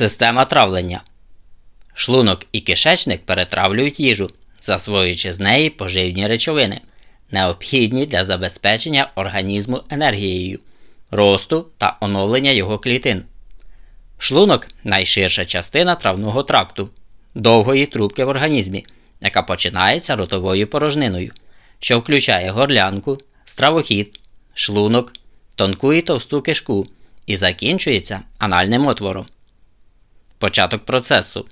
Система травлення. Шлунок і кишечник перетравлюють їжу, засвоюючи з неї поживні речовини, необхідні для забезпечення організму енергією, росту та оновлення його клітин. Шлунок найширша частина травного тракту, довгої трубки в організмі, яка починається ротовою порожниною, що включає горлянку, стравохід, шлунок, тонку і товсту кишку і закінчується анальним отвором. Початок процесу.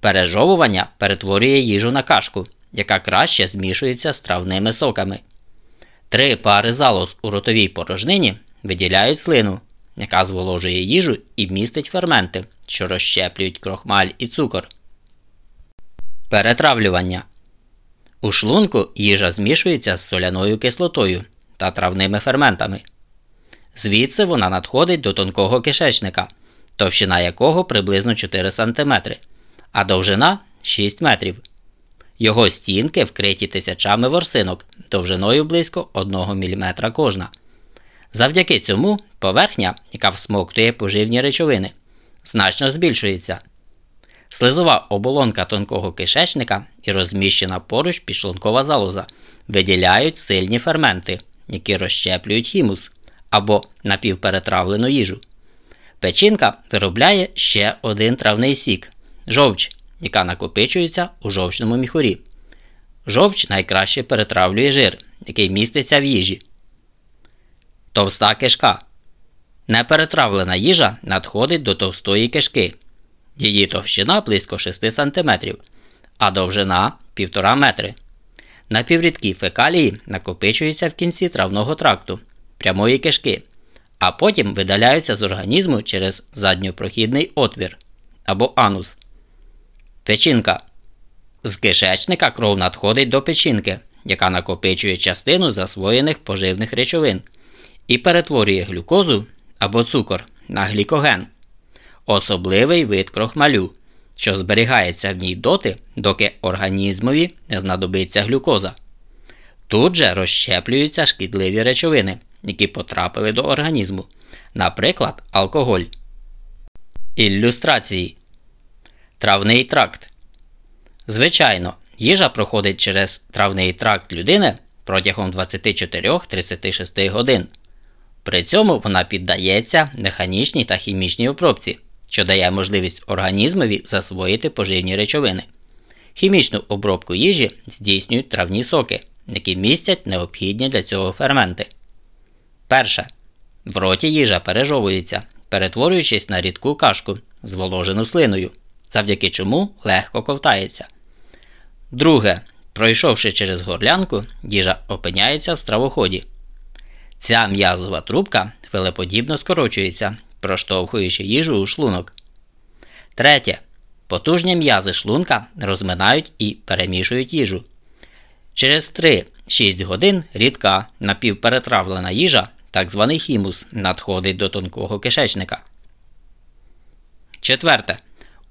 Пережовування перетворює їжу на кашку, яка краще змішується з травними соками. Три пари залоз у ротовій порожнині виділяють слину, яка зволожує їжу і містить ферменти, що розщеплюють крохмаль і цукор. Перетравлювання. У шлунку їжа змішується з соляною кислотою та травними ферментами. Звідси вона надходить до тонкого кишечника, товщина якого приблизно 4 см, а довжина 6 метрів. Його стінки вкриті тисячами ворсинок довжиною близько 1 мм кожна. Завдяки цьому поверхня, яка всмоктує поживні речовини, значно збільшується. Слизова оболонка тонкого кишечника і розміщена поруч підшлункова залоза виділяють сильні ферменти, які розщеплюють хімус або напівперетравлену їжу. Печінка виробляє ще один травний сік жовч, яка накопичується у жовчному міхурі. Жовч найкраще перетравлює жир, який міститься в їжі. Товста кишка. Неперетравлена їжа надходить до товстої кишки. Її товщина близько 6 см, а довжина 1,5 метри. Напіврідкі фекалії накопичуються в кінці травного тракту прямої кишки, а потім видаляються з організму через задньопрохідний отвір або анус. Печінка. З кишечника кров надходить до печінки, яка накопичує частину засвоєних поживних речовин і перетворює глюкозу або цукор на глікоген, особливий вид крохмалю, що зберігається в ній доти, доки організмові не знадобиться глюкоза. Тут же розщеплюються шкідливі речовини, які потрапили до організму, наприклад, алкоголь. Ілюстрації Травний тракт. Звичайно, їжа проходить через травний тракт людини протягом 24-36 годин. При цьому вона піддається механічній та хімічній обробці, що дає можливість організмові засвоїти поживні речовини. Хімічну обробку їжі здійснюють травні соки, які містять необхідні для цього ферменти. Перше. В роті їжа пережовується, перетворюючись на рідку кашку, зволожену слиною, завдяки чому легко ковтається. Друге. Пройшовши через горлянку, їжа опиняється в стравоході. Ця м'язова трубка филеподібно скорочується, проштовхуючи їжу у шлунок. Третє. Потужні м'язи шлунка розминають і перемішують їжу. Через 3-6 годин рідка напівперетравлена їжа так званий хімус, надходить до тонкого кишечника. Четверте.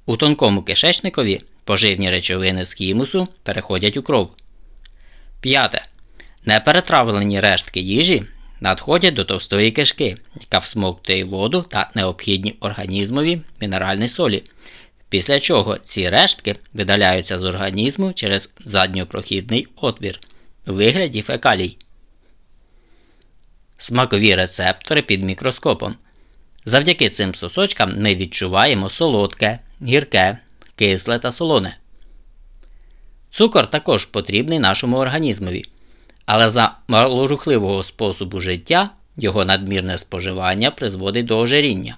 У тонкому кишечникові поживні речовини з хімусу переходять у кров. П'яте. Неперетравлені рештки їжі надходять до товстої кишки, яка всмоктує воду та необхідні організмові мінеральні солі. Після чого ці рештки видаляються з організму через задньопрохідний отвір у вигляді фекалій смакові рецептори під мікроскопом. Завдяки цим сосочкам ми відчуваємо солодке, гірке, кисле та солоне. Цукор також потрібний нашому організмові, але за малорухливого способу життя його надмірне споживання призводить до ожиріння.